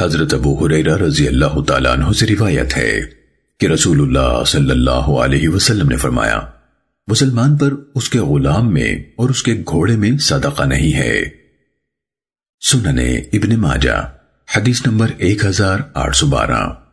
حضرت ابو حریرہ رضی اللہ تعالیٰ عنہ سے روایت ہے کہ رسول اللہ صلی اللہ علیہ وسلم نے فرمایا، مسلمان پر اس کے غلام میں اور اس کے گھوڑے میں صدقہ نہیں ہے۔ سننے ابن ماجہ، حدیث نمبر ایک ہزار آٹھ سو بارہ۔